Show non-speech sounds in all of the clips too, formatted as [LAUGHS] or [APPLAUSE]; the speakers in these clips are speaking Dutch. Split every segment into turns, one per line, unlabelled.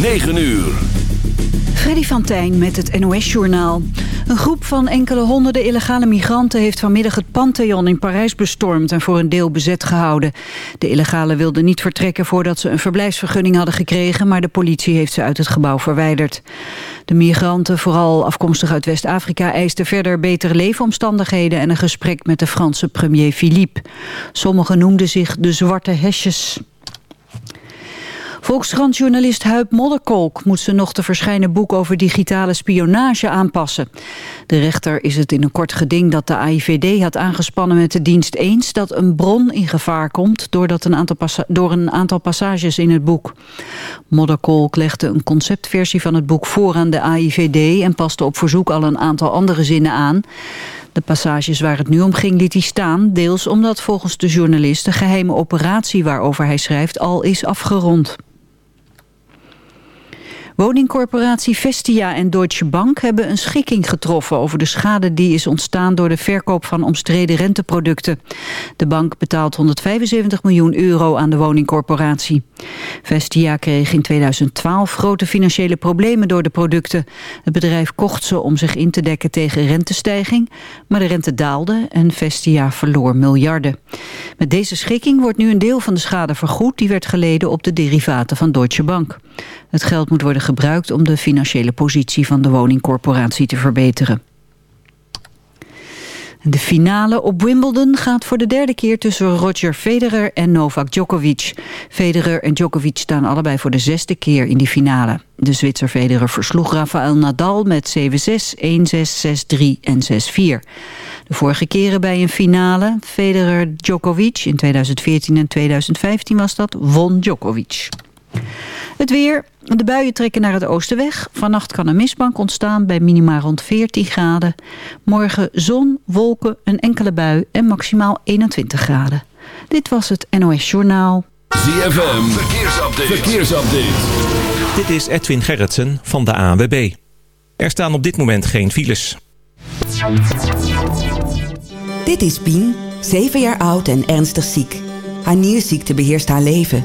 9 uur.
Freddy van Tijn met het NOS-journaal. Een groep van enkele honderden illegale migranten... heeft vanmiddag het Pantheon in Parijs bestormd... en voor een deel bezet gehouden. De illegalen wilden niet vertrekken voordat ze een verblijfsvergunning hadden gekregen... maar de politie heeft ze uit het gebouw verwijderd. De migranten, vooral afkomstig uit West-Afrika... eisten verder betere leefomstandigheden... en een gesprek met de Franse premier Philippe. Sommigen noemden zich de zwarte hesjes. Volkskrant-journalist Huip Modderkolk moet zijn nog te verschijnen boek over digitale spionage aanpassen. De rechter is het in een kort geding dat de AIVD had aangespannen met de dienst eens dat een bron in gevaar komt doordat een aantal door een aantal passages in het boek. Modderkolk legde een conceptversie van het boek voor aan de AIVD en paste op verzoek al een aantal andere zinnen aan. De passages waar het nu om ging liet hij staan, deels omdat volgens de journalist de geheime operatie waarover hij schrijft al is afgerond. Woningcorporatie Vestia en Deutsche Bank hebben een schikking getroffen over de schade die is ontstaan door de verkoop van omstreden renteproducten. De bank betaalt 175 miljoen euro aan de woningcorporatie. Vestia kreeg in 2012 grote financiële problemen door de producten. Het bedrijf kocht ze om zich in te dekken tegen rentestijging, maar de rente daalde en Vestia verloor miljarden. Met deze schikking wordt nu een deel van de schade vergoed die werd geleden op de derivaten van Deutsche Bank. Het geld moet worden gebruikt om de financiële positie van de woningcorporatie te verbeteren. De finale op Wimbledon gaat voor de derde keer tussen Roger Federer en Novak Djokovic. Federer en Djokovic staan allebei voor de zesde keer in die finale. De Zwitser Federer versloeg Rafael Nadal met 7-6, 1-6, 6-3 en 6-4. De vorige keren bij een finale, Federer Djokovic in 2014 en 2015 was dat, won Djokovic. Het weer. De buien trekken naar het oosten weg. Vannacht kan een mistbank ontstaan bij minima rond 14 graden. Morgen zon, wolken, een enkele bui en maximaal 21 graden. Dit was het NOS Journaal.
ZFM, verkeersupdate. verkeersupdate.
Dit is Edwin Gerritsen van de ANWB. Er staan op dit moment geen files.
Dit is Pien, 7 jaar oud en ernstig ziek. Haar nierziekte beheerst haar leven.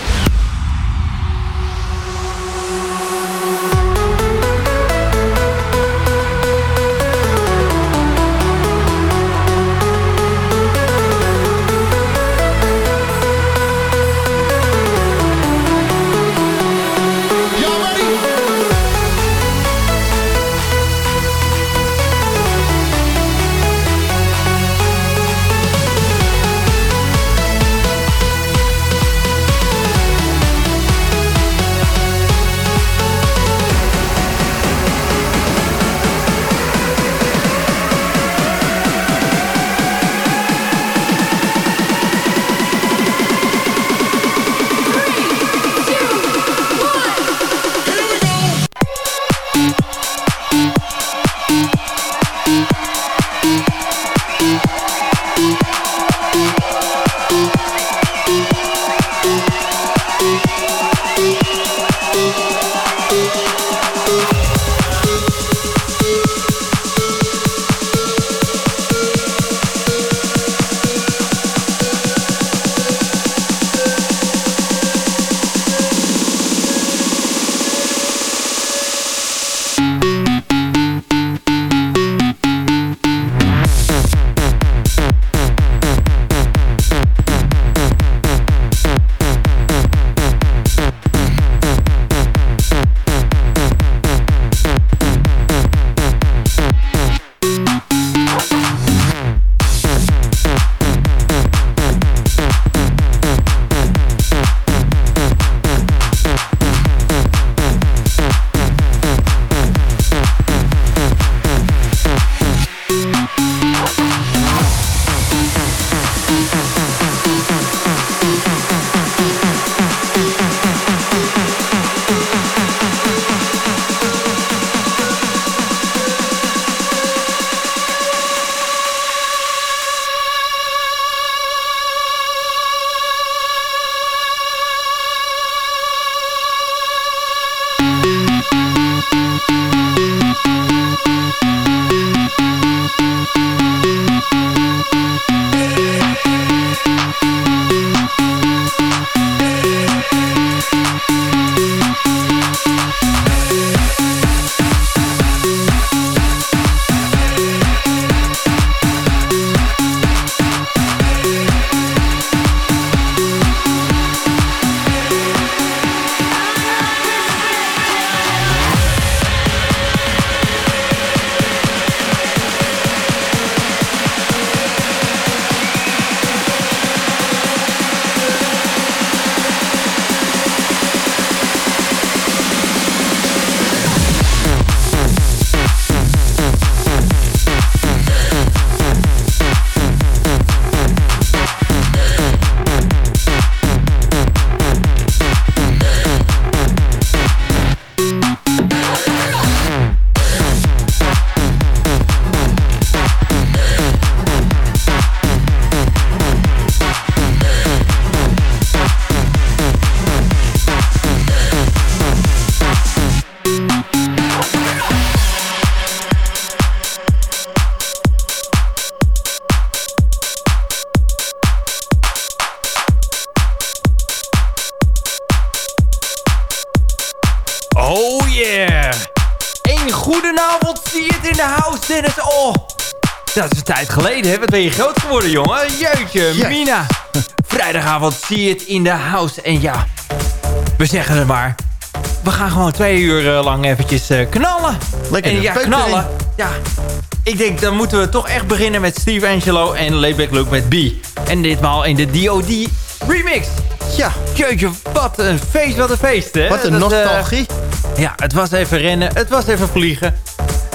Geleden, hè? Wat ben je groot geworden, jongen? Jeutje, Mina. [LAUGHS] Vrijdagavond, zie je het in de house. En ja, we zeggen het maar. We gaan gewoon twee uur eh, lang eventjes uh, knallen.
Lekker,
en ja, knallen. Ja, ik denk dan moeten we toch echt beginnen met Steve Angelo en Layback Luke met B. En ditmaal in de DOD remix.
Ja.
Jeetje, wat een feest, wat een feest, hè?
Wat een
Dat, eh,
nostalgie.
ja, het was even rennen, het was even vliegen.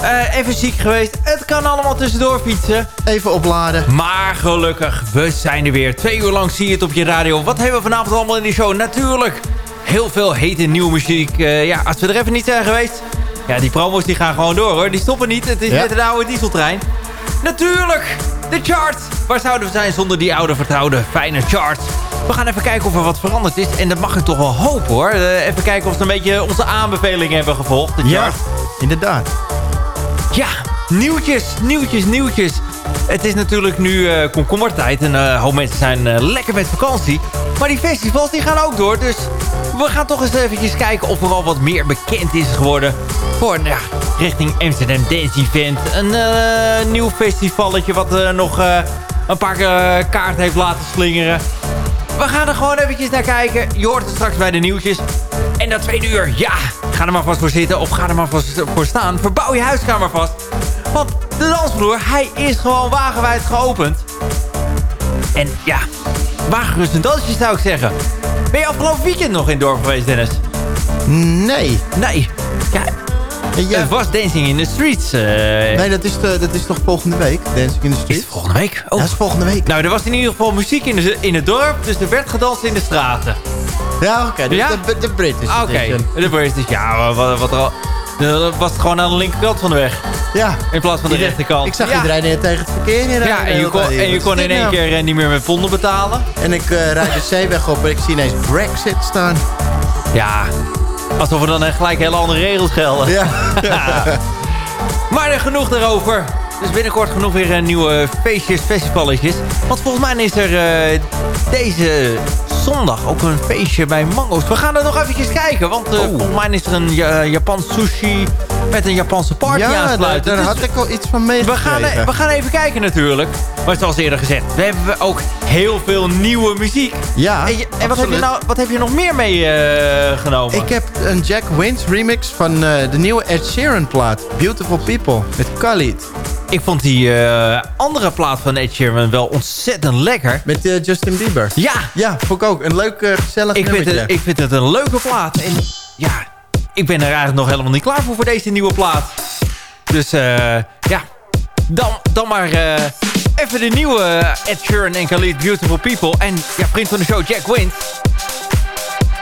Eh, even ziek geweest, het kan allemaal tussendoor fietsen.
Even opladen.
Maar gelukkig, we zijn er weer. Twee uur lang zie je het op je radio. Wat hebben we vanavond allemaal in die show? Natuurlijk, heel veel hete nieuwe muziek. Eh, ja, als we er even niet zijn geweest... Ja, die promos die gaan gewoon door, hoor. Die stoppen niet. Het is
Ja.
net een oude dieseltrein. Natuurlijk, de chart. Waar zouden we zijn zonder die oude vertrouwde fijne chart? We gaan even kijken of er wat veranderd is. En dat mag ik toch wel hopen, hoor. Eh, even kijken of ze een beetje onze aanbevelingen hebben gevolgd. De
Ja, inderdaad.
Ja, nieuwtjes, nieuwtjes, nieuwtjes. Het is natuurlijk nu eh komkommertijd en eh hoop mensen zijn eh, lekker met vakantie. Maar die festivals die gaan ook door, dus we gaan toch eens eventjes kijken of er al wat meer bekend is geworden. Voor, nou ja, richting Amsterdam Dance Event. Een nieuw festivalletje wat nog een paar kaarten heeft laten slingeren. We gaan er gewoon eventjes naar kijken. Je hoort het straks bij de nieuwtjes. En dat tweede uur, ja, ga er maar vast voor zitten of ga er maar vast voor staan. Verbouw je huiskamer vast. Want de dansvloer, hij is gewoon wagenwijd geopend. En ja, wagen gerust een dansje zou ik zeggen. Ben je afgelopen weekend nog in dorp geweest, Dennis?
Nee.
Nee. Ja,
Ja,
het was Dancing in the Streets. eh,
nee, dat is, de, dat is toch volgende week? Dancing in the
is
Street?
het volgende week? Oh.
Dat is volgende week.
Nou, er was in ieder geval muziek in, de, in het dorp, dus er werd gedanst in de straten.
Ja, oké. dus
Ja?
De, de British
Oké,
edition.
de British, ja, wat, wat er al... Dat was het gewoon aan de linkerkant van de weg.
Ja.
In plaats van de
Ieder-
rechterkant.
Ik zag
ja.
iedereen eh, tegen het verkeer inrijden.
Ja, en je kon, en je kon
is
in één
nou?
keer eh, niet meer met ponden betalen.
En ik eh, rijd de zeeweg op en ik zie ineens Brexit staan.
Ja, alsof er dan gelijk hele andere regels gelden.
Ja. [LAUGHS]
Maar er genoeg daarover. Dus binnenkort genoeg weer eh, nieuwe feestjes, festivaletjes. Want volgens mij is er eh, deze zondag ook een feestje bij Mango's. We gaan er nog eventjes kijken. Want eh, volgens mij is er een Ja- Japans sushi met een Japanse party
Ja,
aansluiten.
daar
Dus
had ik al iets van
we
meegekregen.
gaan, e- we gaan even kijken natuurlijk. Maar zoals eerder gezegd, we hebben ook heel veel nieuwe muziek.
Ja,
en je- en wat heb, je nou, wat heb je nog meer meegenomen?
Ik heb een Jack Wins remix van eh, de nieuwe Ed Sheeran plaat. Beautiful People, met Khalid.
Ik vond die eh, andere plaat van Ed Sheeran wel ontzettend lekker.
Met eh, Justin Bieber.
Ja,
Ja, vond ik ook. Een leuk, eh, gezellig
ik vind, het, ik vind het een leuke plaat. En ja, ik ben er eigenlijk nog helemaal niet klaar voor voor deze nieuwe plaat. Dus eh, ja, dan, dan maar even de nieuwe Ed Sheeran en Khalid Beautiful People. En ja, vriend van de show Jack Wint.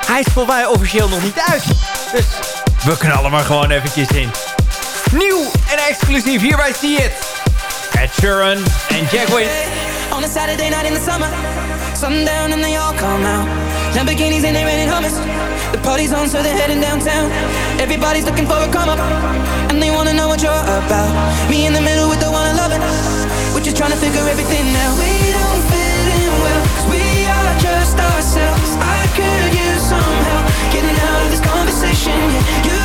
Hij is voor mij officieel nog niet uit. Dus we knallen maar gewoon eventjes in. Nieuw en exclusief, hierbij zie je het. Ed Sheeran en Jack Wint.
On a Saturday night in the summer, sundown and they all come out. Lamborghinis and they're renting Hummers. The party's on, so they're heading downtown. Everybody's looking for a come up, and they wanna know what you're about. Me in the middle with the one I love it. We're just trying to figure everything out. We don't fit in well, we are just ourselves. I could use some help getting out of this conversation. Yeah, you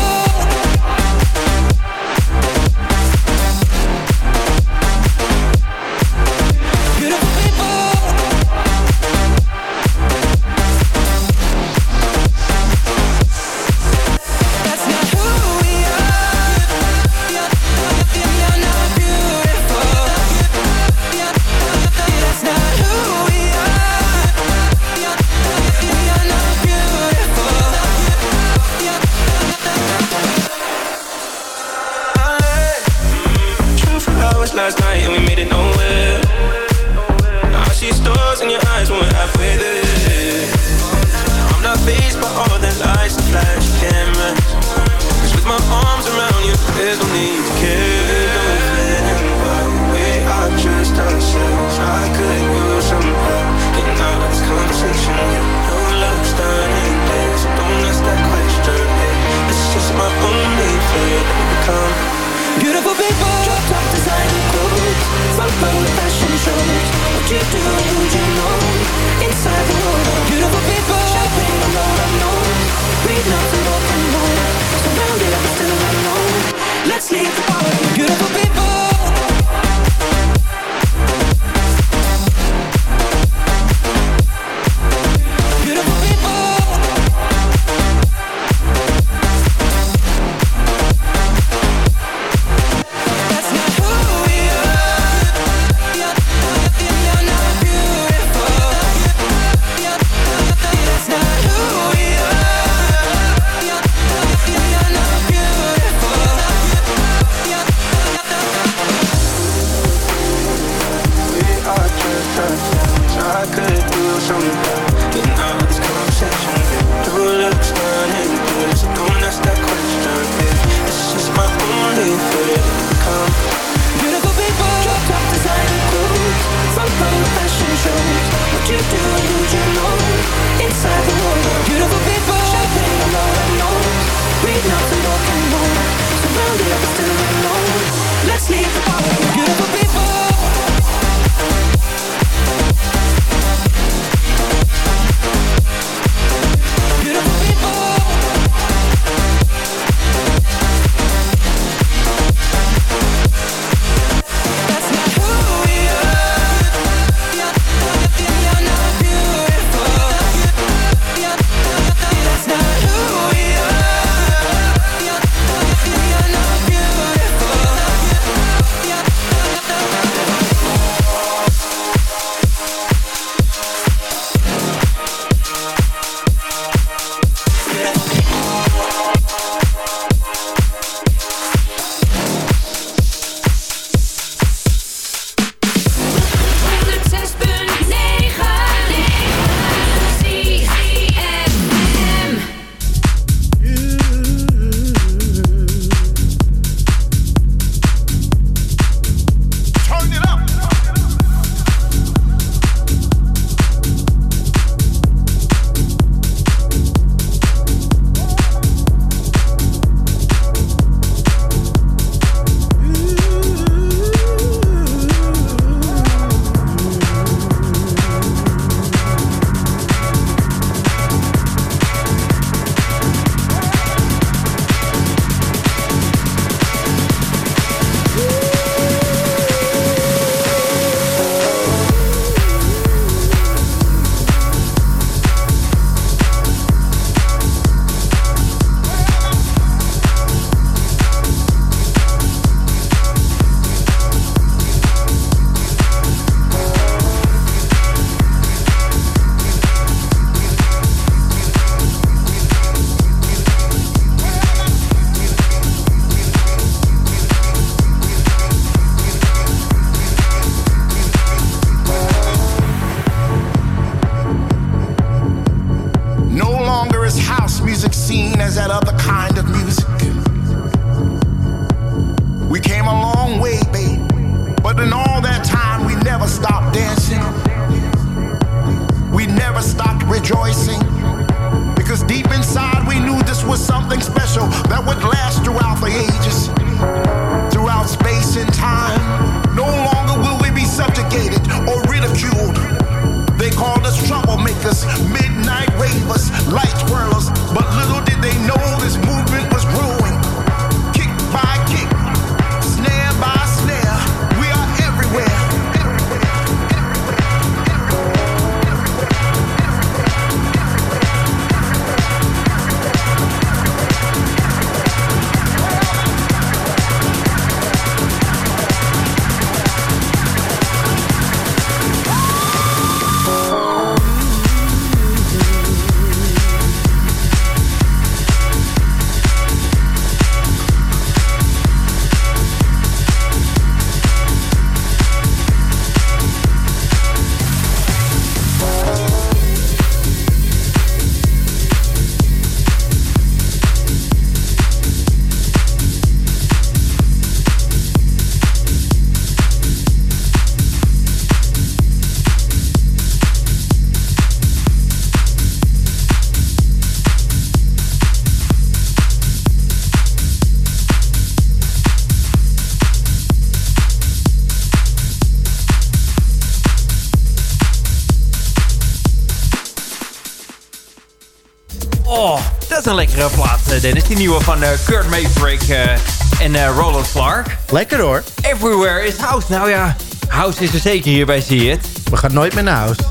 Dennis. Die nieuwe van uh, Kurt Maybrick uh, en uh, Roland Clark.
Lekker hoor.
Everywhere is house. Nou ja, house is er zeker hier bij See It.
We gaan nooit meer naar house.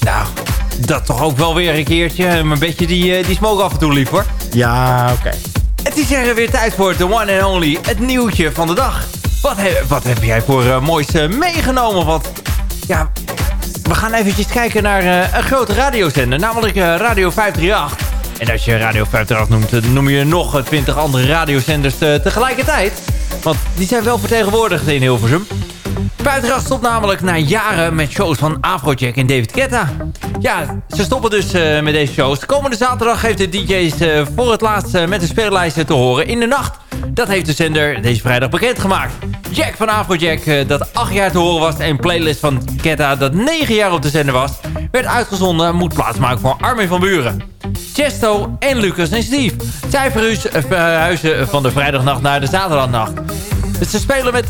Nou, dat toch ook wel weer een keertje. Mijn bedje die, die smoke af en toe liep hoor.
Ja, oké. Okay.
Het is er weer tijd voor The One and Only, het nieuwtje van de dag. Wat, he, wat heb jij voor uh, moois meegenomen? Want ja, we gaan eventjes kijken naar uh, een grote radiozender, namelijk Radio 538. En als je Radio 538 noemt, dan noem je nog 20 andere radiozenders tegelijkertijd. Want die zijn wel vertegenwoordigd in Hilversum. 538 stopt namelijk na jaren met shows van Afrojack en David Guetta. Ja, ze stoppen dus uh, met deze shows. De komende zaterdag heeft de DJ's voor het laatst met de speellijsten te horen in de nacht. Dat heeft de zender deze vrijdag bekendgemaakt. Jack van Afrojack, dat acht jaar te horen was... en playlist van Ketta dat negen jaar op de zender was... werd uitgezonden en moet plaatsmaken voor Armin van Buren. Chesto en Lucas en Steve. Zij verhuizen van de vrijdagnacht naar de zaterdagnacht. Ze spelen met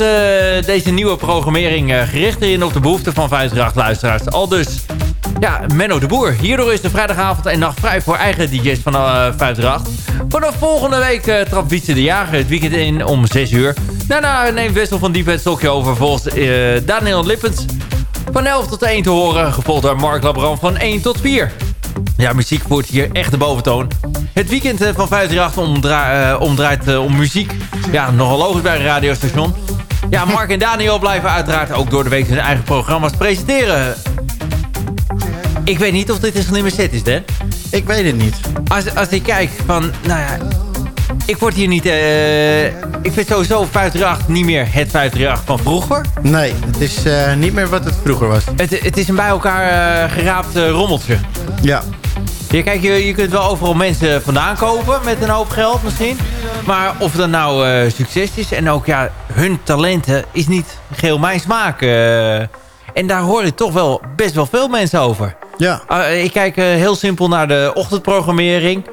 deze nieuwe programmering gericht in op de behoeften van 58 luisteraars. Al dus ja, Menno de Boer. Hierdoor is de vrijdagavond en nacht vrij voor eigen DJ's van uh, 538. Vanaf volgende week trapt Wietse de Jager het weekend in om 6 uur. Daarna neemt Wessel van Diep het stokje over volgens Daniel Lippens. Van 11 tot 1 te horen, gevolgd door Mark Labrand van 1 tot 4. Ja, muziek voert hier echt de boventoon. Het weekend van 538 omdra omdraait om muziek. Ja, nogal logisch bij een radiostation. Ja, Mark en Daniel blijven uiteraard ook door de week hun eigen programma's presenteren. Ik weet niet of dit een slimme set is, Dan.
Ik weet het niet.
Als, als ik kijk van, nou ja... Ik word hier niet... Uh, ik vind sowieso 538 niet meer het 538 van vroeger.
Nee, het is uh, niet meer wat het vroeger was.
Het, het is een bij elkaar uh, geraapt rommeltje.
Ja.
Je, kijk, je, je kunt wel overal mensen vandaan kopen met een hoop geld misschien. Maar of dat nou succes is en ook ja, hun talenten is niet geheel mijn smaak. en daar hoor ik toch wel best wel veel mensen over.
Ja.
Uh, ik kijk uh, heel simpel naar de ochtendprogrammering.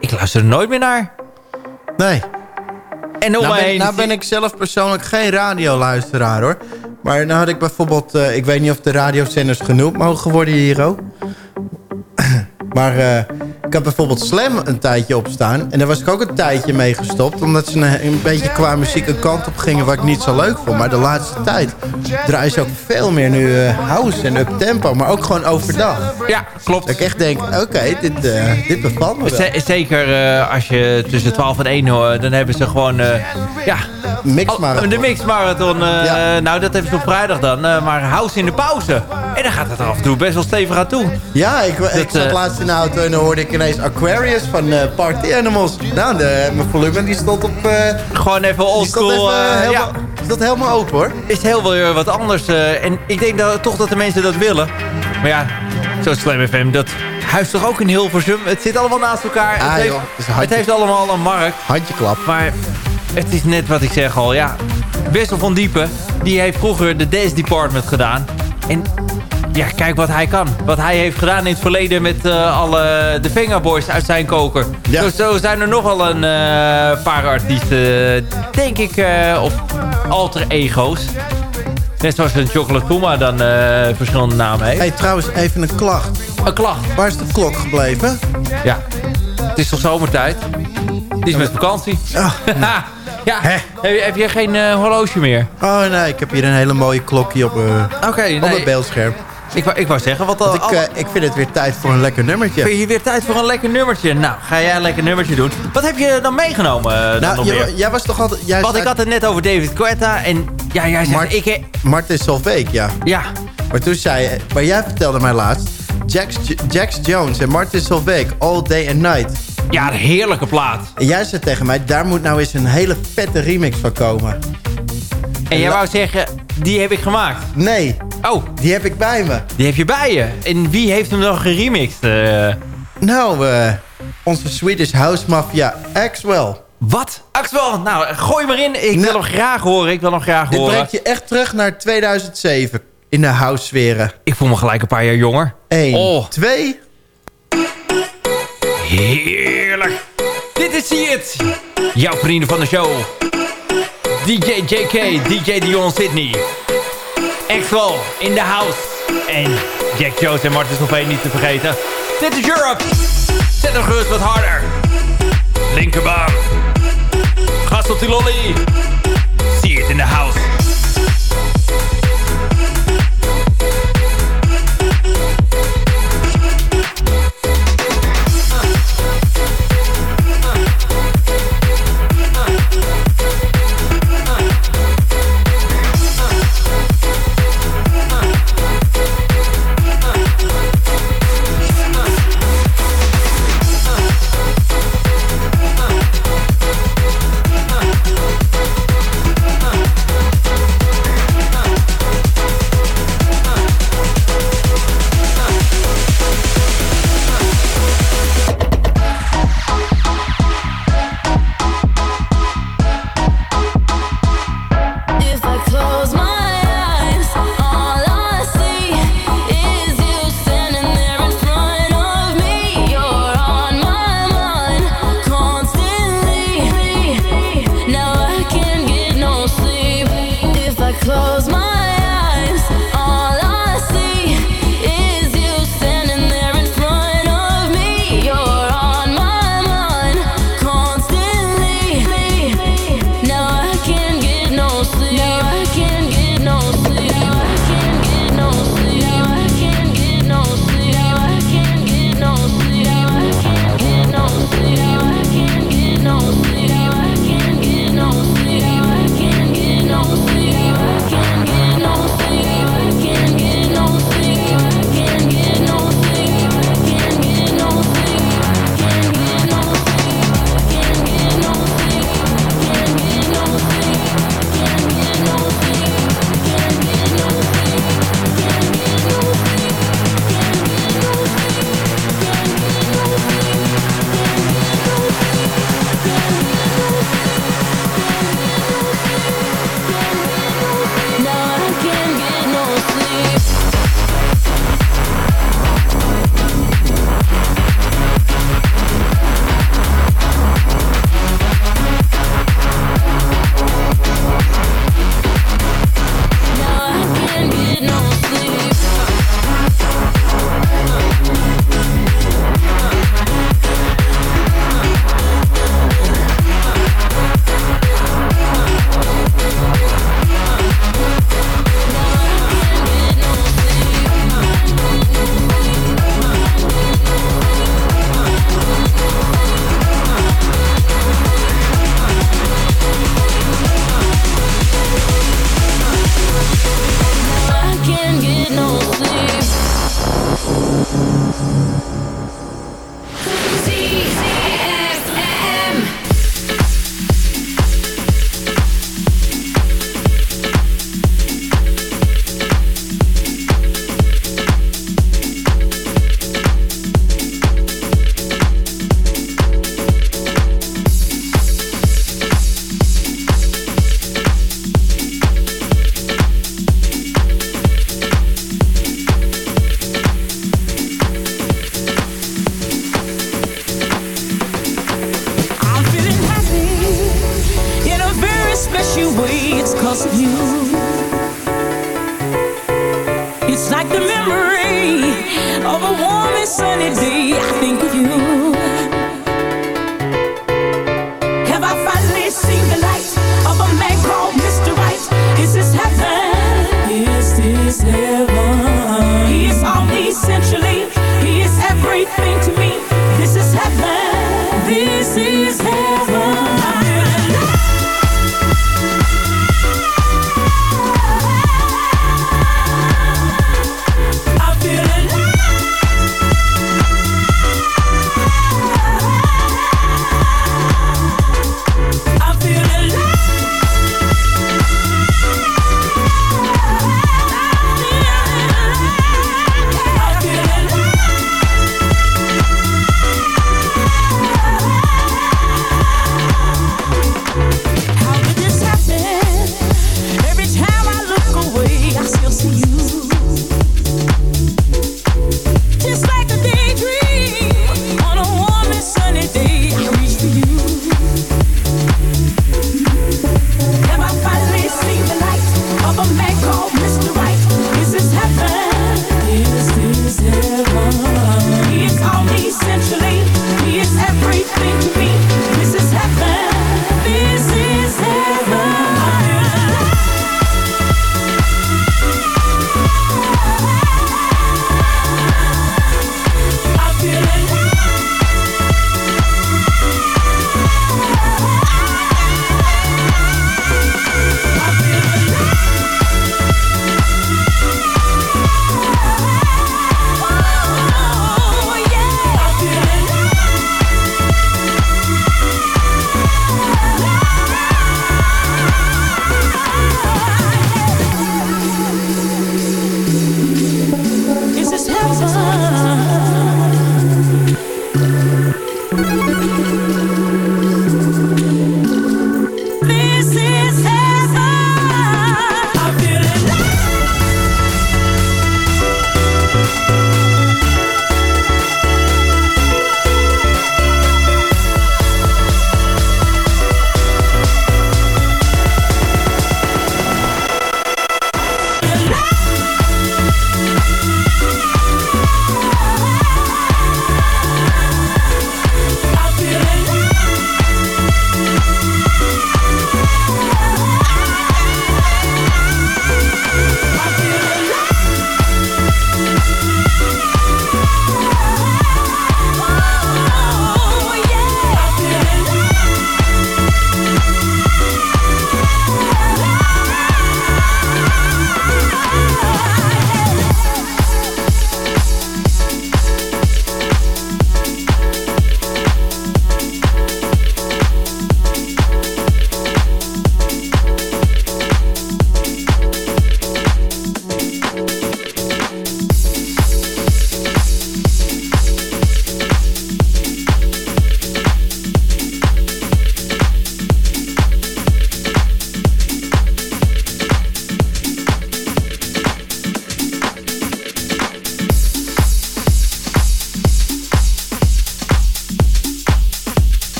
Ik luister er nooit meer naar.
Nee.
En om
nou,
ben,
heen, nou ben ik zelf persoonlijk geen radioluisteraar hoor. Maar nou had ik bijvoorbeeld... Uh, ik weet niet of de radiozenders genoemd mogen worden hier ook. Maar ik had bijvoorbeeld Slam een tijdje opstaan. En daar was ik ook een tijdje mee gestopt. Omdat ze een, een, beetje qua muziek een kant op gingen wat ik niet zo leuk vond. Maar de laatste tijd draaien ze ook veel meer nu uh, house en up-tempo. Maar ook gewoon overdag.
Ja, klopt.
Dat ik echt denk, oké, okay, dit, uh, dit bevalt me wel.
Zeker als je tussen 12 en 1 hoort, dan hebben ze gewoon... ja,
mixmarathon.
De mixmarathon. Ja. Nou, dat hebben ze op vrijdag dan. maar house in de pauze. En dan gaat het er af en toe best wel stevig aan toe.
Ja, ik, ik zat laatst in de auto en dan hoorde ik ineens Aquarius van uh, Party Animals. Nou, de, mijn volume die stond op... Uh,
Gewoon even oldschool.
Uh, ja. Is helemaal open hoor.
Is heel wat anders. en ik denk dat, toch dat de mensen dat willen. Maar ja, zoals Slam FM, dat huist toch ook in Hilversum. Het zit allemaal naast elkaar.
Ah,
het,
heeft,
joh, het heeft allemaal een markt.
Handjeklap.
Maar het is net wat ik zeg al. Ja, Wessel van Diepen, die heeft vroeger de Dance Department gedaan. En ja, kijk wat hij kan. Wat hij heeft gedaan in het verleden met uh, alle de Fingerboys uit zijn koker. Ja. Dus zo zijn er nogal een uh, paar artiesten, denk ik, uh, of alter ego's. Net zoals een Chocolate Puma dan verschillende namen heeft.
hey, trouwens, even een klacht.
Een klacht?
Waar is de klok gebleven?
Ja, het is toch zomertijd? Het is met vakantie.
Oh, [LAUGHS]
ja, heb je, heb je geen horloge meer?
Oh nee, ik heb hier een hele mooie klokje op,
okay,
op het beeldscherm.
Ik wou, ik wou zeggen, wat al,
ik, uh, ik vind het weer tijd voor een lekker nummertje.
Vind je weer tijd voor een lekker nummertje? Nou, ga jij een lekker nummertje doen. Wat heb je dan meegenomen? Uh,
nou, jij, jij, was toch altijd... Jij
Want ik had het net over David Guetta en ja, jij zei...
Mart,
ik,
Martin Solveig, ja.
Ja.
Maar toen zei je... Maar jij vertelde mij laatst... Jax, Jax Jones en Martin Solveig, All Day and Night.
Ja, een heerlijke plaat.
En jij zei tegen mij, daar moet nou eens een hele vette remix van komen.
En jij wou zeggen, die heb ik gemaakt?
Nee.
Oh.
Die heb ik bij me.
Die heb je bij je? En wie heeft hem nog geremixed? Uh...
Nou, uh, onze Swedish House Mafia, Axwell.
Wat? Axwell, nou, gooi maar in. Ik wil hem graag horen. Ik wil hem graag
dit
horen.
Dit brengt je echt terug naar 2007 in de house-sferen.
Ik voel me gelijk een paar jaar jonger.
Eén,
oh.
twee.
Heerlijk. Dit is het. Jouw vrienden van de show. DJ JK, DJ Dion Sydney. Axwell in the house. En Jack Jones en Martin Solveig niet te vergeten. Dit is Europe. Zet hem gerust wat harder. Linkerbaan. Gas op die lolly. See it in the house.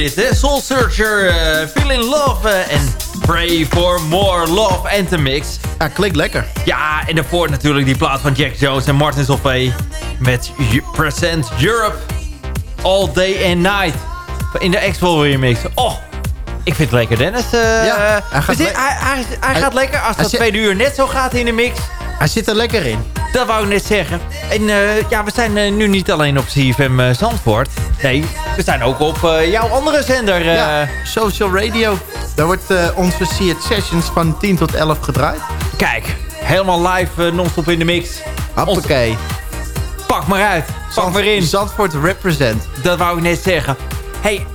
Dit, hè? Soul Searcher, uh, Feel in Love en Pray for More Love Anthem Mix.
Ja, klinkt lekker.
Ja, en daarvoor natuurlijk die plaat van Jack Jones en Martin Solveig met Present Europe All Day and Night in de Expo remix. Oh, ik vind het lekker, Dennis. Uh, ja, hij gaat, hij, hij, hij, gaat lekker. Als dat twee uur net zo gaat in de mix.
Hij zit er lekker in.
Dat wou ik net zeggen. En uh, ja, we zijn uh, nu niet alleen op CFM uh, Zandvoort. Nee, we zijn ook op jouw andere zender.
Ja, Social Radio. Daar wordt onze See It Sessions van 10 tot 11 gedraaid.
Kijk, helemaal live non-stop in de mix.
Hoppakee.
Pak maar uit. Pak Zand, maar in.
Zandvoort represent.
Dat wou ik net zeggen. hey,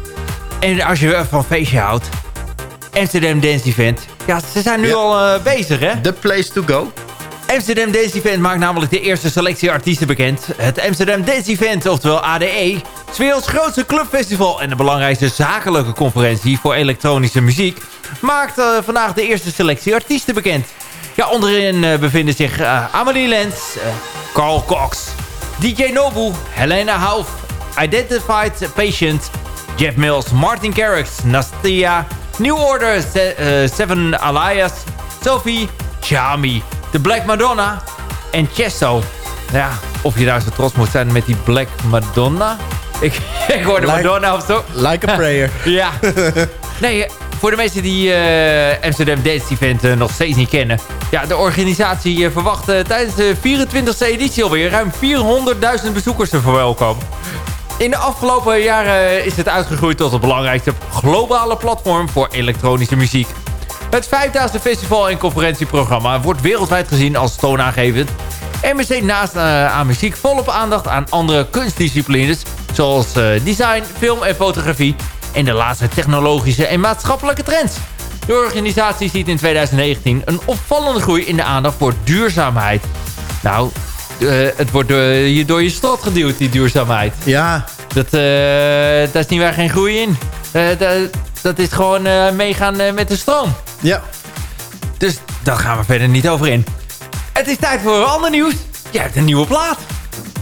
en als je van feestje houdt... Amsterdam Dance Event. Ja, ze zijn nu al bezig, hè?
The place to go.
Amsterdam Dance Event maakt namelijk de eerste selectie artiesten bekend. Het Amsterdam Dance Event, oftewel ADE, is werelds grootste clubfestival en de belangrijkste zakelijke conferentie voor elektronische muziek, maakt uh, vandaag de eerste selectie artiesten bekend. Ja, onderin uh, bevinden zich uh, Amelie Lens, Carl Cox, DJ Nobu, Helena Hauf, Identified Patient, Jeff Mills, Martin Garrix, Nastia, New Order, Seven Alias, Sophie, Chami, de Black Madonna en Chesto. Ja, of je daar zo trots moet zijn met die Black Madonna. Ik, [LAUGHS] ik hoorde Madonna of zo.
Like a prayer. [LAUGHS]
ja. Nee, voor de mensen die uh, Amsterdam Dance Event uh, nog steeds niet kennen. Ja, de organisatie uh, verwacht tijdens de 24e editie alweer ruim 400.000 bezoekers te verwelkomen. In de afgelopen jaren is het uitgegroeid tot het belangrijkste globale platform voor elektronische muziek. Het vijfdaagse festival- en conferentieprogramma wordt wereldwijd gezien als toonaangevend... en besteedt naast uh, aan muziek volop aandacht aan andere kunstdisciplines... zoals uh, design, film en fotografie... en de laatste technologische en maatschappelijke trends. De organisatie ziet in 2019 een opvallende groei in de aandacht voor duurzaamheid. Nou, uh, het wordt door je, door je strot geduwd, die duurzaamheid.
Ja.
Dat, daar is niet waar geen groei in. Dat, dat is gewoon meegaan met de stroom.
Ja.
Dus daar gaan we verder niet over in. Het is tijd voor ander nieuws. Je hebt een nieuwe plaat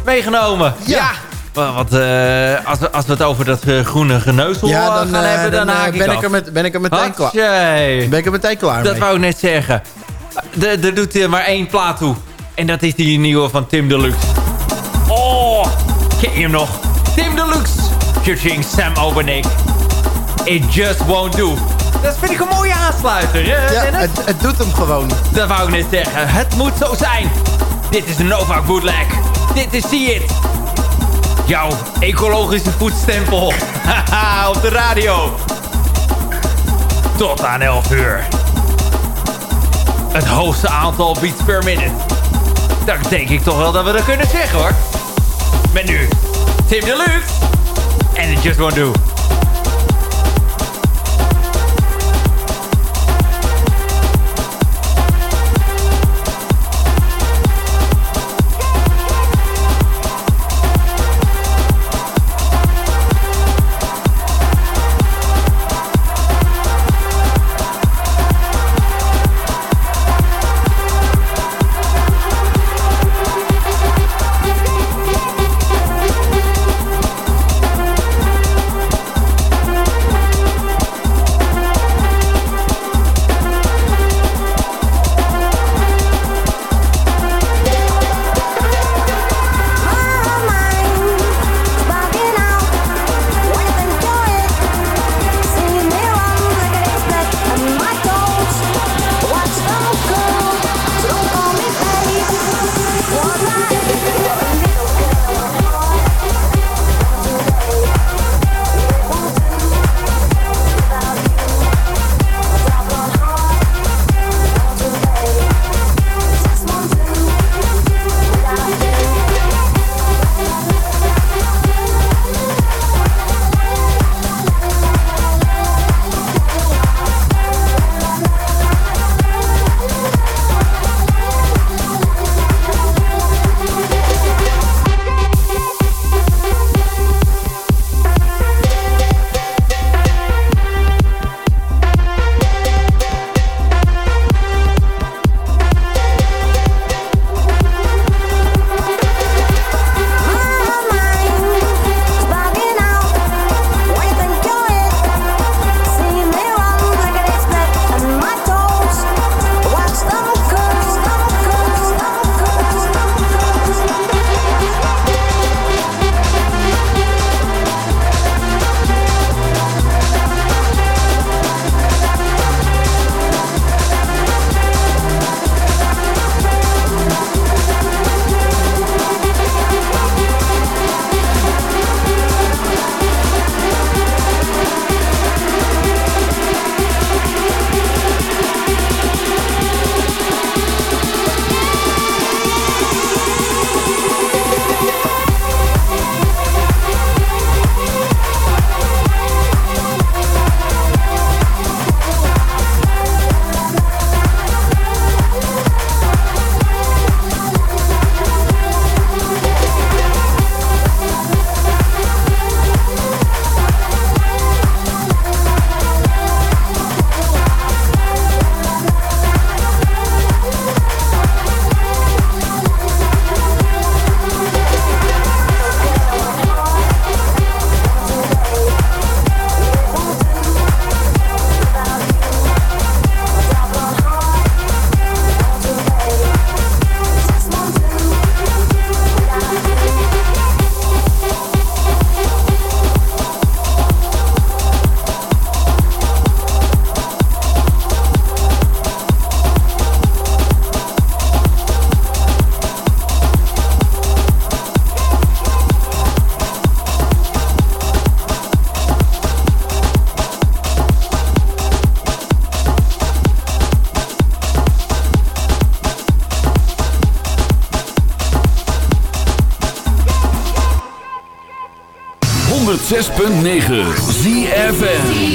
meegenomen.
Ja.
Want uh, als, we, als we het over dat uh, groene geneuzel ja, dan, gaan uh, hebben, dan, dan
ben, ik er met, ben ik er meteen klaar. Ben ik er meteen klaar
Dat
mee.
wou ik net zeggen. Er doet er maar één plaat toe. En dat is die nieuwe van Tim Deluxe. Oh, ken je hem nog? Tim Deluxe, featuring Sam Obernick. It just won't do. Dat vind ik een mooie aansluiter, hè,
ja, het, het, doet hem gewoon.
Dat wou ik net zeggen. Het moet zo zijn. Dit is de Nova Bootleg. Dit is See It. Jouw ecologische voetstempel. [LAUGHS] op de radio. Tot aan 11 uur. Het hoogste aantal beats per minute. Dat denk ik toch wel dat we dat kunnen zeggen, hoor. Met nu Tim Deluxe. En It Just Won't Do.
ZFM.
I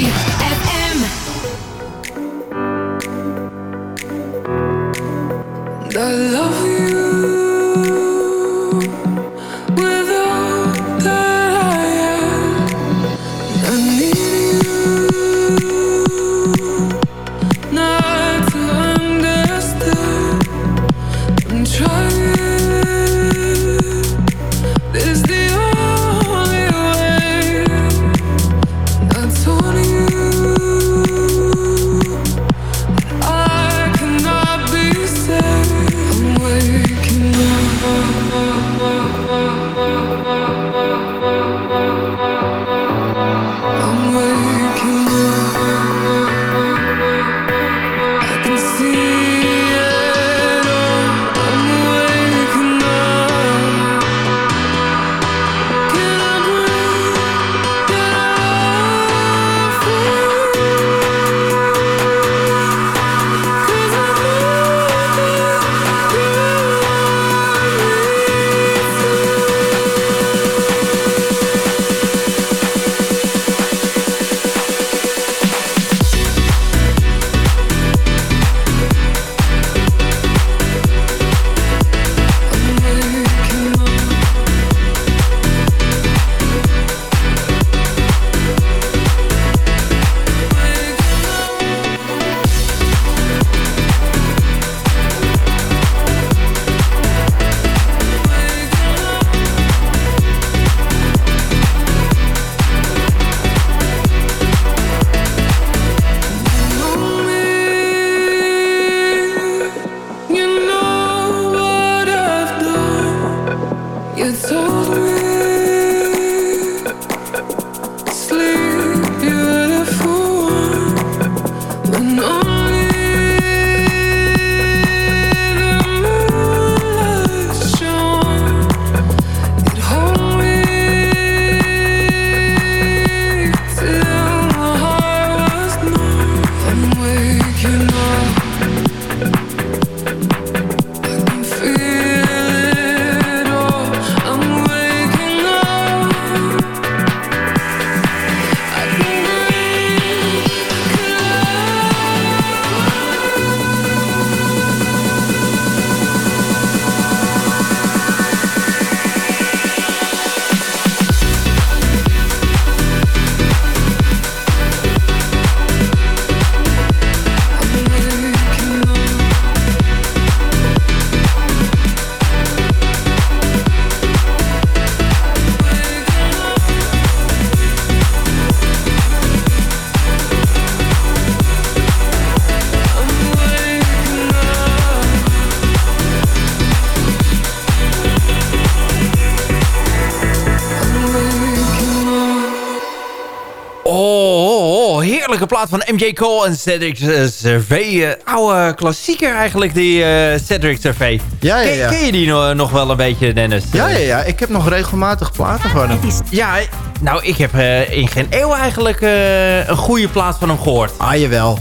plaat van MJ Cole en Cedric uh, Cervé. eh, oude klassieker eigenlijk, die eh, Cedric Cervé.
Ja, ja,
Ken,
ja.
ken je die no- nog wel een beetje, Dennis?
Ja, ja, ja. Ik heb nog regelmatig platen van hem.
Ja, nou, ik heb eh, in geen eeuw eigenlijk eh, een goede plaat van hem gehoord.
Ah, jawel.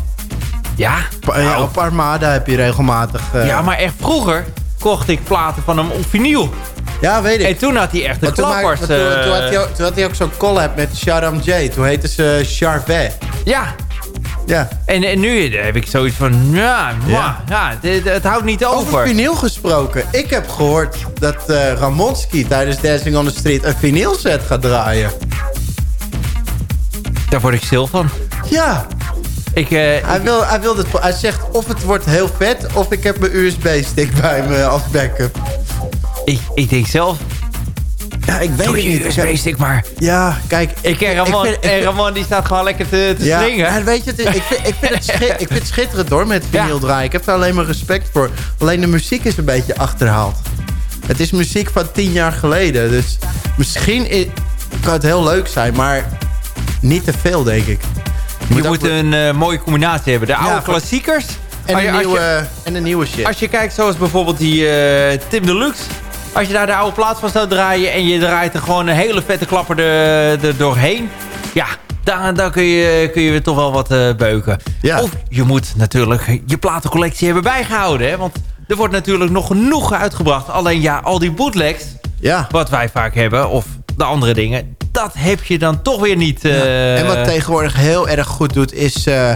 Ja?
Pa- ja,
Nou,
op Armada heb je regelmatig... eh,
ja, maar echt vroeger kocht ik platen van hem op vinyl.
Ja, weet ik.
En toen had hij echt de
toen,
klappers.
toen,
eh,
toen had hij ook, toen had hij ook zo'n collab met Sharam J. Toen heette ze Charvet.
Ja,
Ja.
en, en nu heb ik zoiets van, ja, ja. ja het, het houdt niet
Over
over.
vinyl gesproken. Ik heb gehoord dat eh, Ramonski tijdens Dancing on the Street een vinylset gaat draaien.
Daar word ik stil van.
Ja,
Ik, eh,
hij, wil, hij, wil hij zegt of het wordt heel vet... of ik heb mijn USB-stick bij me als backup.
ik, ik denk zelf,
Ja, ik weet
doe
het
je
niet. Ik heb-
USB-stick maar.
ja, kijk.
Ik Ramon,
vind- ik
en
vind-
Ramon die staat gewoon lekker te, te
ja,
springen.
ja, weet je, het is- ik, vind, ik, vind het [LAUGHS] ik vind het schitterend hoor, met
Ja.
vinyl draaien. Ik heb er alleen maar respect voor. Alleen de muziek is een beetje achterhaald. Het is muziek van tien jaar geleden. Dus misschien kan het heel leuk zijn, maar niet te veel, denk ik.
Je
moet
een eh, mooie combinatie hebben. De oude klassiekers.
En een,
je-
nieuwe, en een nieuwe shit.
Als je kijkt zoals bijvoorbeeld die eh, Tim Deluxe. Als je daar de oude plaat van zou draaien en je draait er gewoon een hele vette klapper er, er doorheen. Ja, dan, dan kun, je, kun je weer toch wel wat eh, beuken.
Ja.
Of je moet natuurlijk je platencollectie hebben bijgehouden. Hè? Want er wordt natuurlijk nog genoeg uitgebracht. Alleen ja, al die bootlegs,
ja.
wat wij vaak hebben, of de andere dingen...
dat heb je dan toch weer niet. eh,
En wat tegenwoordig heel erg goed doet is... eh,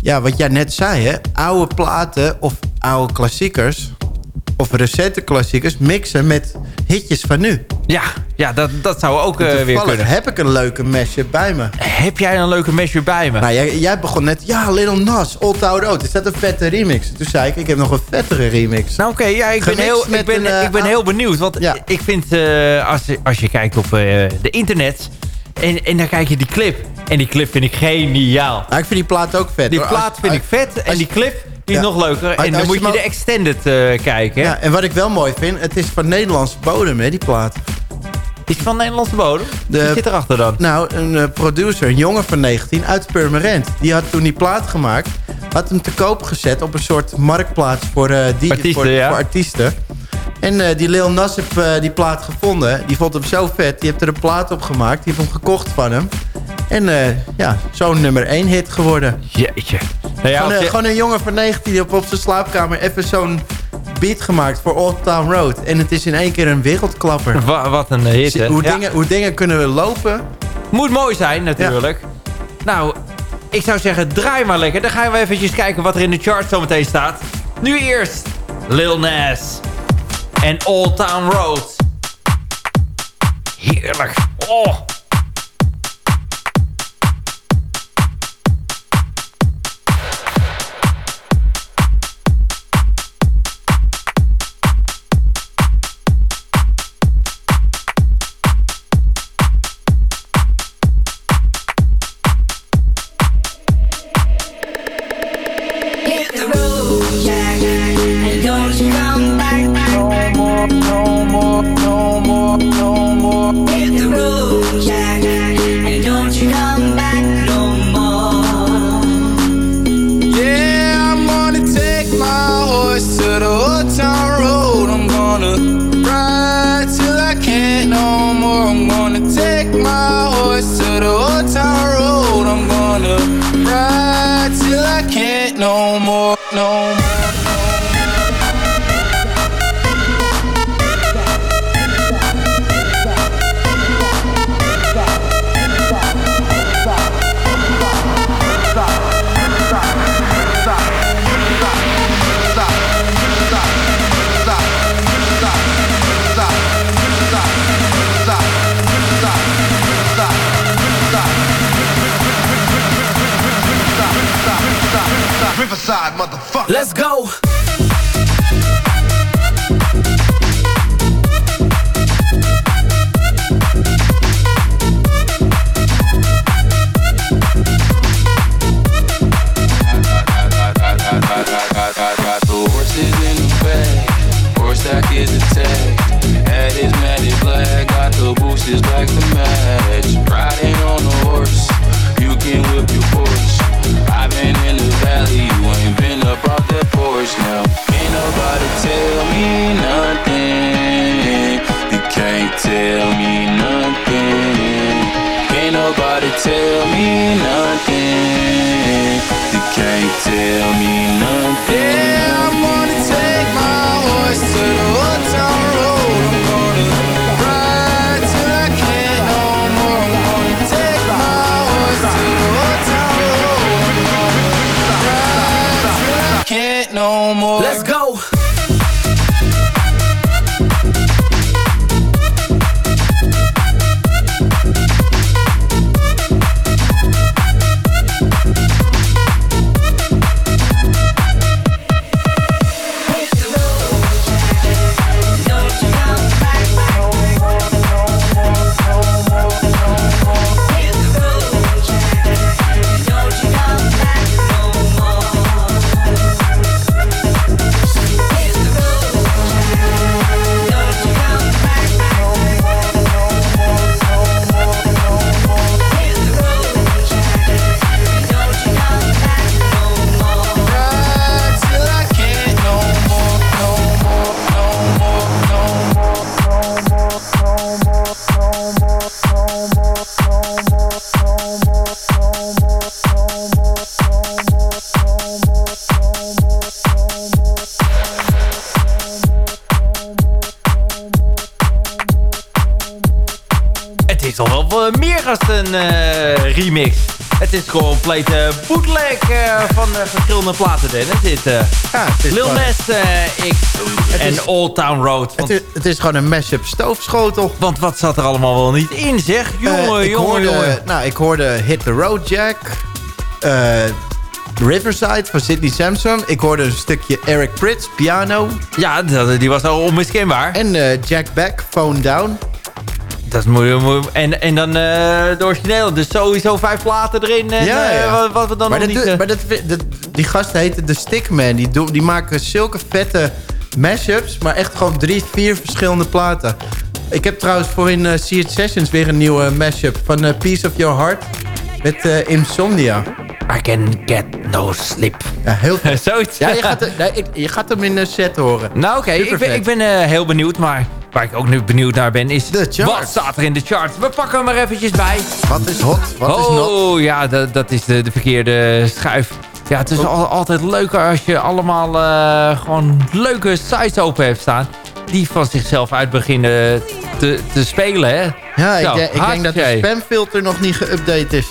ja, wat jij net zei, hè? Oude platen of oude klassiekers... of recente klassiekers mixen met hitjes van nu.
Ja, ja dat, dat zou ook eh, weer kunnen.
heb ik een leuke mesje bij me.
Heb jij een leuke mesje bij me?
Nou, jij, jij begon net... Ja, Little Nas, Old Town Road. Is dat een vette remix? Toen zei ik, ik heb nog een vettere remix.
Nou oké, ja, ik ben, heel, ik ben,
een, eh,
ik ben heel benieuwd. Want
Ja.
ik vind, eh, als, als je kijkt op de internet... En, en dan kijk je die clip. En die clip vind ik geniaal.
Nou, ik vind die plaat ook vet.
Die
hoor.
plaat vind
als-
ik vet. En
als-
die clip die is nog leuker. En dan moet
je
de extended eh, kijken.
Ja, en wat ik wel mooi vind, het is van Nederlandse bodem, hè, die plaat.
Is van Nederlandse bodem?
De-
Die zit erachter dan.
Nou, een eh, producer, een jongen van 19 uit Purmerend. Die had toen die plaat gemaakt. Had hem te koop gezet op een soort marktplaats voor, eh, die,
Artiesten,
voor,
ja.
voor artiesten. En eh, die Lil Nas heeft die plaat gevonden. Die vond hem zo vet. Die heeft er een plaat op gemaakt. Die heeft hem gekocht van hem. En ja, zo'n nummer 1 hit geworden.
Jeetje. Nou ja,
gewoon,
je-
gewoon een jongen van 19 die op, op zijn slaapkamer even zo'n beat gemaakt voor Old Town Road. En het is in één keer een wereldklapper. [LAUGHS]
Wa- wat een hit, hè?
Hoe,
Ja.
dingen, hoe dingen kunnen lopen.
Moet mooi zijn, natuurlijk. Nou, ik zou zeggen, draai maar lekker. Dan gaan we eventjes kijken wat er in de chart zometeen staat. Nu eerst Lil Nas en Old Town Road. Heerlijk. Oh.
Verschillende platen. Dennis. Dit, eh
Ja, het is
Lil Nas eh, X en
is-
Old Town Road.
Het
Want,
is, het is gewoon een mashup stoofschotel.
want wat zat er allemaal wel niet in, zeg? Jongen,
Eh,
jongen,
hoorde,
jongen.
Nou, ik hoorde Hit the Road Jack. Riverside van Sidney Samson. Ik hoorde een stukje Eric Prydz, piano.
Ja, die was al onmiskenbaar.
En Jack Beck, Phone Down.
Dat is moeilijk. moeilijk. En, en dan eh, de originele. Dus sowieso vijf platen erin. En,
Ja,
eh,
ja.
wat, wat we dan
maar
nog
dat,
niet...
doet-
eh,
maar dat, dat- die gasten heten The Stickman. Die, die maken zulke vette mashups. Maar echt gewoon drie, vier verschillende platen. Ik heb trouwens voor in eh See It Sessions weer een nieuwe mashup. Van Piece of Your Heart. Met eh, Insomnia.
I can get no sleep.
Ja, heel [LAUGHS] vet.
Zoiets.
Ja, je gaat, er- nee, ik- je gaat hem in de set horen.
Nou oké, ik ben, ik ben eh, heel benieuwd. Maar waar ik ook nu benieuwd naar ben is... Wat staat er in de charts? We pakken hem er eventjes bij.
Wat is hot? Wat is not?
oh, ja, dat, is de, de verkeerde schuif. Ja, het is
Oh.
al, altijd leuker als je allemaal eh, gewoon leuke sites open hebt staan. Die van zichzelf uit beginnen te, te spelen, hè?
Ja, ik, denk- ik denk dat de spamfilter nog niet geüpdate is.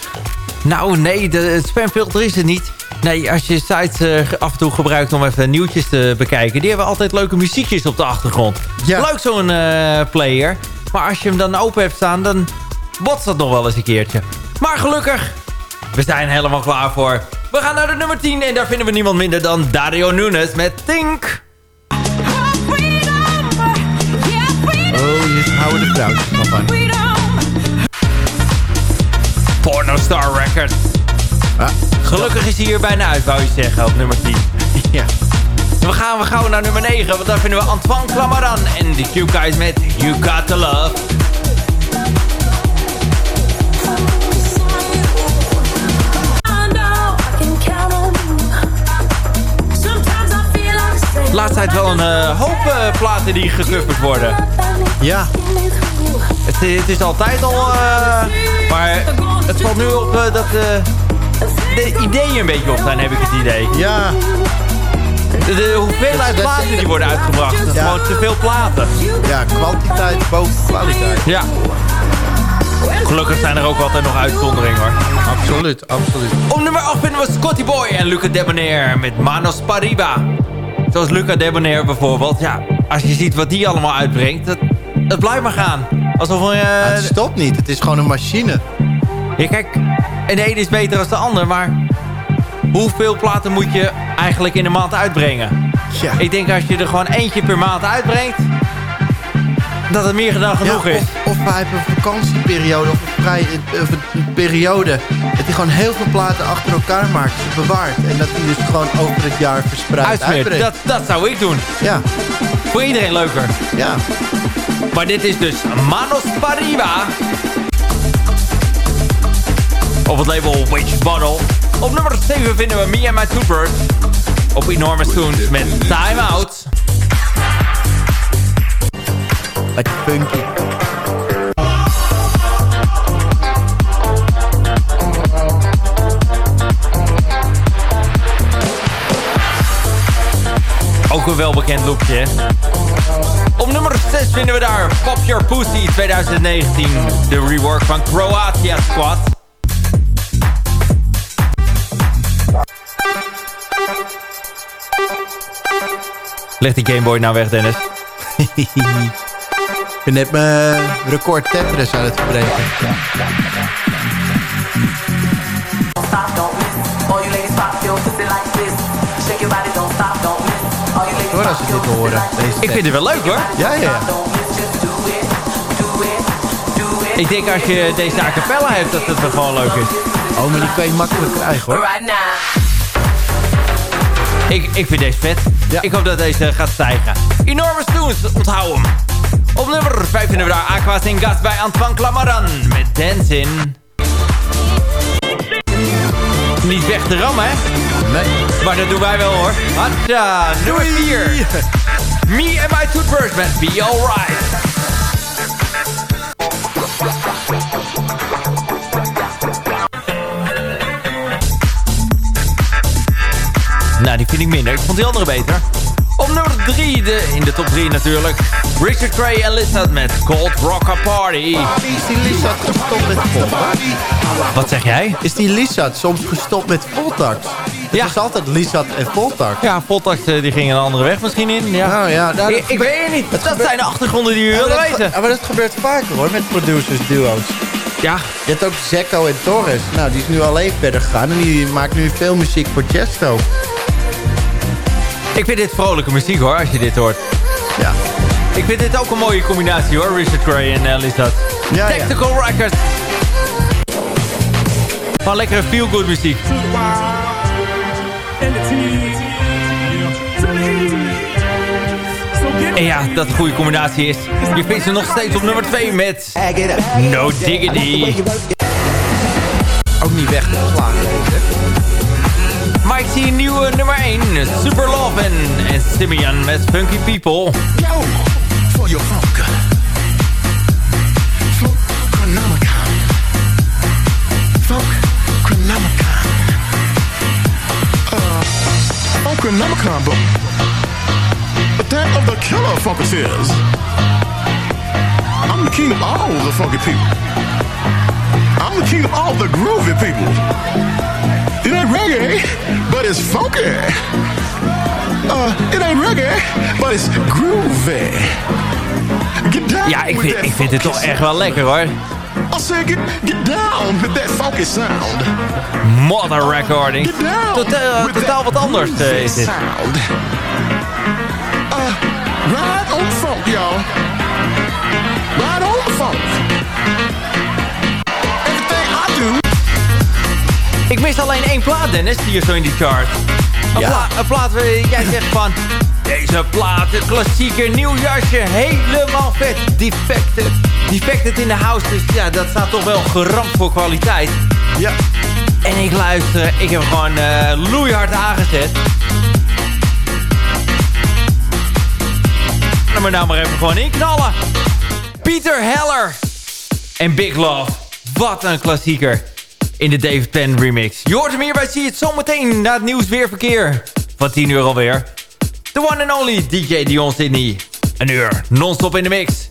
Nou, nee, de, het spamfilter is het niet. Nee, als je sites eh, af en toe gebruikt om even nieuwtjes te bekijken... die hebben altijd leuke muziekjes op de achtergrond.
Ja.
Leuk zo'n eh, player. Maar als je hem dan open hebt staan, dan botst dat nog wel eens een keertje. Maar gelukkig, we zijn helemaal klaar voor. We gaan naar de nummer 10 en daar vinden we niemand minder dan Dario Nunes met Think.
Oh, hier houden de vrouwtjes van.
Pornostar Record.
Ah.
Gelukkig is hij hier bijna uit, wou je zeggen, op nummer 10. [LAUGHS]
Ja.
We gaan we gauw naar nummer 9, want daar vinden we Antoine Clamaran en de Cube Guys met You Got To Love. Laatst tijd wel een eh, hoop eh, platen die gecoverd worden.
Ja,
Het, het is altijd al... eh, maar het valt nu op dat de ideeën een beetje op zijn, heb ik het idee.
ja.
De, de hoeveelheid
Dat- dat-
platen die worden uitgebracht.
Ja.
Gewoon te veel platen.
Ja, kwantiteit boven kwaliteit.
Ja. Gelukkig zijn er ook altijd nog uitzonderingen hoor.
Absoluut, absoluut.
Op nummer 8 vinden we Scotty Boy en Luca Debonair met Manos Pariba. Zoals Luca Debonair bijvoorbeeld. Ja, als je ziet wat die allemaal uitbrengt, het, het blijft maar gaan. Alsof je...
Maar het stopt niet, het is gewoon een machine.
Ja, kijk, en de ene is beter dan de ander, maar... Hoeveel platen moet je eigenlijk in een maand uitbrengen?
Ja.
Ik denk als je er gewoon eentje per maand uitbrengt... dat het meer dan genoeg
Ja,
is.
Of, of hij heeft een vakantieperiode of een, vrij, of een periode. Dat hij gewoon heel veel platen achter elkaar maakt, bewaart. En dat hij dus gewoon over het jaar verspreid
Uitsmeert.
uitbrengt.
Dat, dat zou ik doen.
Ja,
Voor iedereen leuker.
ja.
Maar dit is dus Manos Pariba. Op het label Witch Bottle. Op nummer 7 vinden we Me and My Toothbrush. Op Enormous Tunes met Time Out.
Lekker funky.
Ook een welbekend loopje? Op nummer 6 vinden we daar Pop Your Pussy 2019. De rework van Croatia Squad. Leg die Gameboy nou weg, Dennis. [LAUGHS]
Ik ben net mijn record Tetris aan het verbreken. Hoor als je dit horen. Deze
Ik vind het wel leuk, hoor.
Ja, ja, ja.
Ik denk als je deze a cappella hebt, dat het wel gewoon leuk is.
Oh, maar die kan je makkelijk krijgen hoor.
Ik, ik vind deze vet.
Ja.
Ik hoop dat deze gaat stijgen. Enormous Tunes, onthoud hem. Op nummer 5 vinden we daar Aqua Gas bij Antoine Clamaran met Dancing. Niet weg te rammen, hè?
Nee.
Maar dat doen wij wel, hoor. Hatja, nummer 4. Me and my toothbrush met Be Alright. Vind ik minder. Ik vond die andere beter. Op nummer 3, de, in de top 3 natuurlijk. Richard Gray en Lizard met Cold Rocker Party.
Is die Lizard gestopt met Voltax?
Wat zeg jij?
Is die Lizard soms gestopt met Voltax? Het
Ja.
was altijd Lizard en Voltax.
Ja, Voltax eh, die ging een andere weg misschien in. Ja.
Nou ja, nou,
ik, weet het niet. Dat zijn de achtergronden die
Ja,
willen
maar dat,
weten.
maar dat gebeurt vaker hoor, met producers duo's.
Ja,
Je hebt ook Zecco en Torres. Nou, die is nu alleen verder gegaan en die maakt nu veel muziek voor Chesto.
Ik vind dit vrolijke muziek hoor, als je dit hoort.
Ja.
Ik vind dit ook een mooie combinatie hoor, Richard Gray en uh, Lizard.
Ja, ja.
Tactical Records. Van lekkere feel-good muziek. En ja, dat een goede combinatie is. Je vindt ze nog steeds op nummer 2 met No Diggity.
Ook niet weg te slaan
een nieuwe nummer 1. Super Love en, en Simeon met Funky People.
Yo, for your funk. Funk Chronomicon. Funk Chronomicon. Uh, Funk Chronomicon, but, but that of the killer funkers is. I'm the king of all the funky people. I'm the king of all the groovy people. Ain't reggae, but it's funky. Uh, it ain't reggae, but it's groovy.
Ja, ik vind, ik vind het toch echt wel lekker hoor.
Get, get down with that funky sound.
Mother Recording.
Down
Totaal, totaal wat anders eh, is dit.
Sound. Uh, ride on funk, y'all.
Ik mis alleen één plaat, Dennis, hier zo in die chart. Een,
Ja.
pla een plaat waar jij zegt van... Deze plaat, een klassieker, nieuw jasje, helemaal vet. Defected. Defected in de house, dus ja, dat staat toch wel geramd voor kwaliteit.
Ja.
En ik luister, ik heb gewoon eh loeihard aangezet. Laat me nou maar even gewoon inknallen. Pieter Heller en Big Love. Wat een klassieker in de David Penn remix. Je hoort hem hierbij, zie je het zometeen na het nieuws weer verkeer. Van 10 uur alweer. The one and only DJ Dion Sydney. Een uur, non-stop in de mix.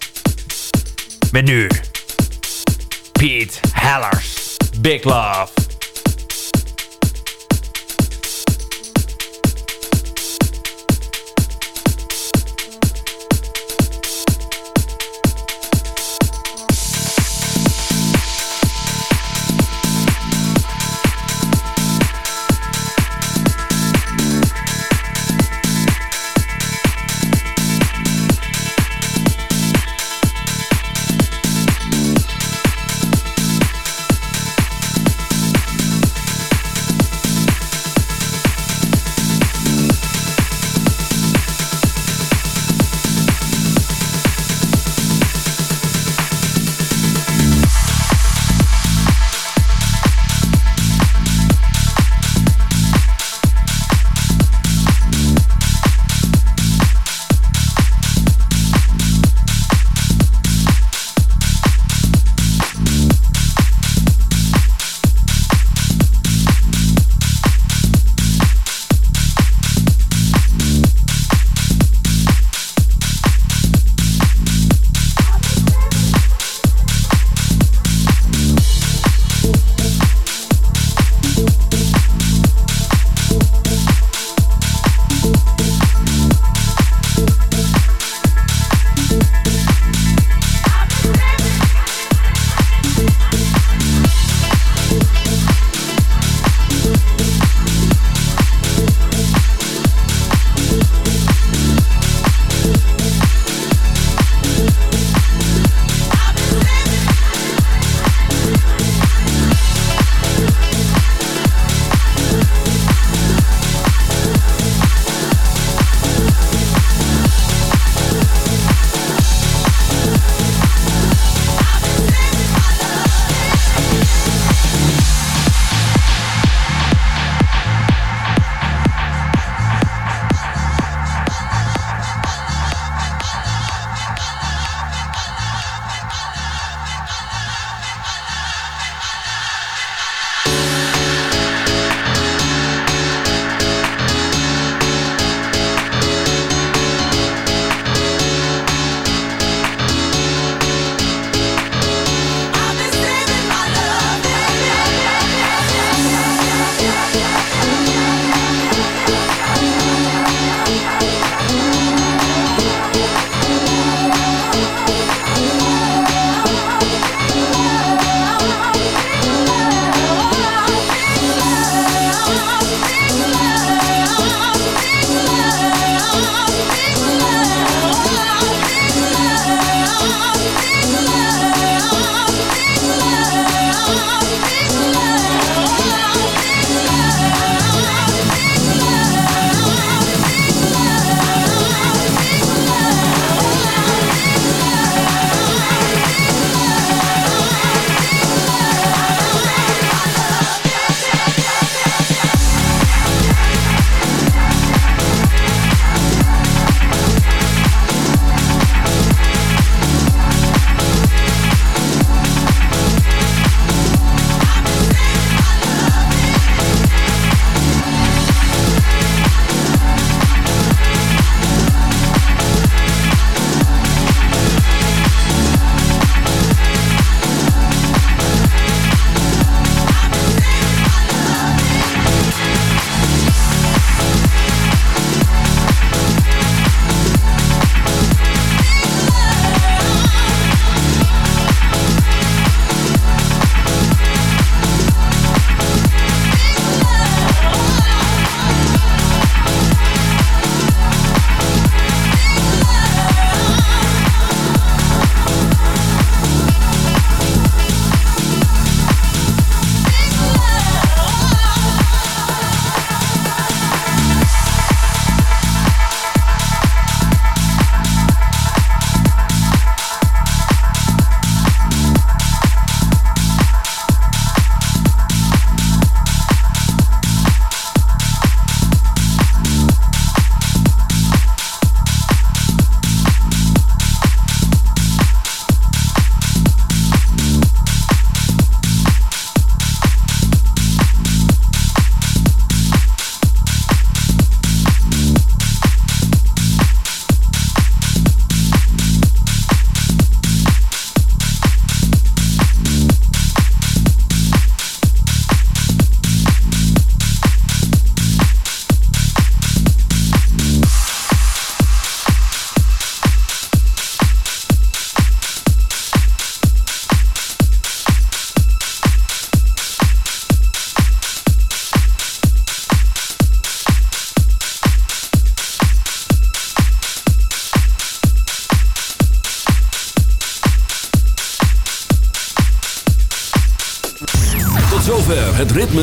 Met nu... Pete Hellers. Big Love.